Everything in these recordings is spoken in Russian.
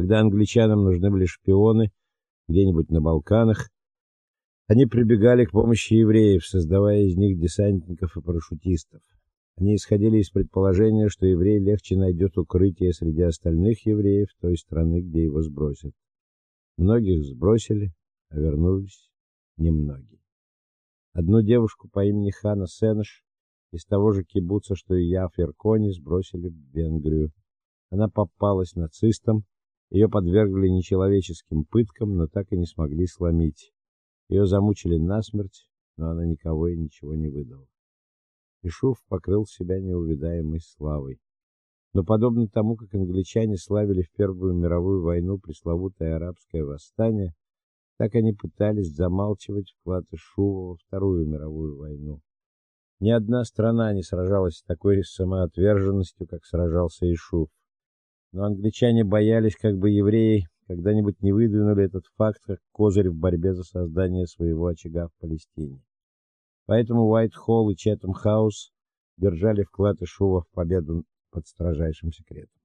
Когда англичанам нужны были шпионы где-нибудь на Балканах, они прибегали к помощи евреев, создавая из них десантников и парашютистов. Они исходили из предположения, что еврей легче найдет укрытие среди остальных евреев той страны, где его сбросят. Многих сбросили, а вернулись немногие. Одну девушку по имени Хана Сенеш из того же кибуца, что и я, Феркони, сбросили в Венгрию. Она попалась нацистам, ее подвергли нечеловеческим пыткам, но так и не смогли сломить. Ее замучили насмерть, но она никого и ничего не выдала. Ишуф покрыл себя неувидаемой славой. Но подобно тому, как англичане славили в Первую мировую войну пресловутое арабское восстание, так они пытались замалчивать вклад Ишува во Вторую мировую войну. Ни одна страна не сражалась с такой самоотверженностью, как сражался Ишуф. Но англичане боялись, как бы евреи когда-нибудь не выдвинули этот факт как козырь в борьбе за создание своего очага в Палестине. Поэтому Уайт-Холл и Четхэм-хаус держали вклад Ишува в победу под строжайшим секретом.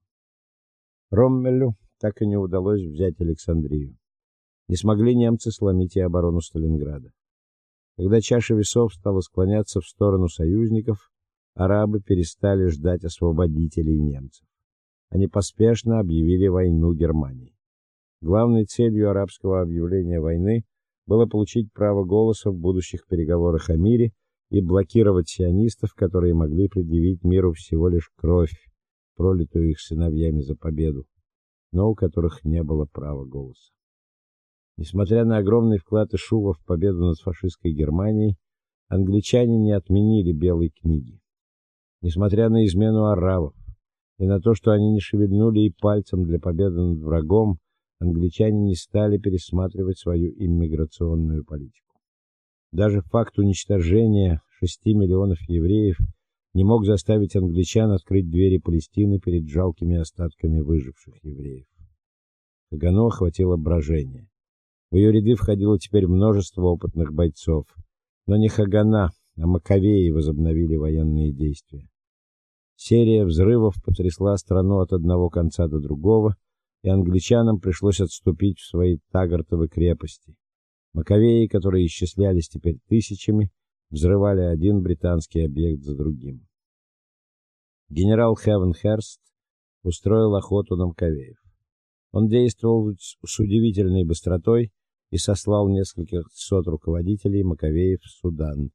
Роммелю так и не удалось взять Александрию. Не смогли немцы сломить и оборону Сталинграда. Когда чаша весов стала склоняться в сторону союзников, арабы перестали ждать освободителей немцев. Они поспешно объявили войну Германии. Главной целью арабского объявления войны было получить право голоса в будущих переговорах о мире и блокировать сионистов, которые могли предъявить миру всего лишь кровь, пролитую их сыновьями за победу, но у которых не было права голоса. Несмотря на огромный вклад Ишува в победу над фашистской Германией, англичане не отменили белой книги. Несмотря на измену арабов и на то, что они не шевельнули и пальцем для победы над врагом, англичане не стали пересматривать свою иммиграционную политику. Даже факт уничтожения 6 миллионов евреев не мог заставить англичан открыть двери Палестины перед жалкими остатками выживших евреев. Кагану охватило брожение. В ее ряды входило теперь множество опытных бойцов, но не Хагана, а Маковеи возобновили военные действия. Серия взрывов потрясла страну от одного конца до другого, и англичанам пришлось отступить в свои Тагартовы крепости. Маковеи, которые исчислялись теперь тысячами, взрывали один британский объект за другим. Генерал Хевенхерст устроил охоту на Маковеев. Он действовал с удивительной быстротой и сослал нескольких сот руководителей Маковеев в Судан.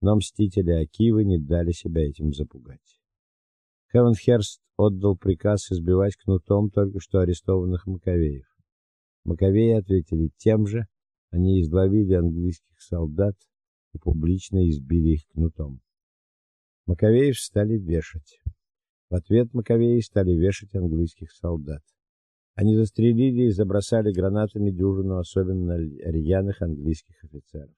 Но мстители Акивы не дали себя этим запугать. Хевенхерст отдал приказ избивать кнутом только что арестованных Маковеев. Маковеи ответили тем же, они изловили английских солдат и публично избили их кнутом. Маковеев стали вешать. В ответ Маковеи стали вешать английских солдат. Они застрелили и забросали гранатами дюжину особенно рьяных английских офицеров.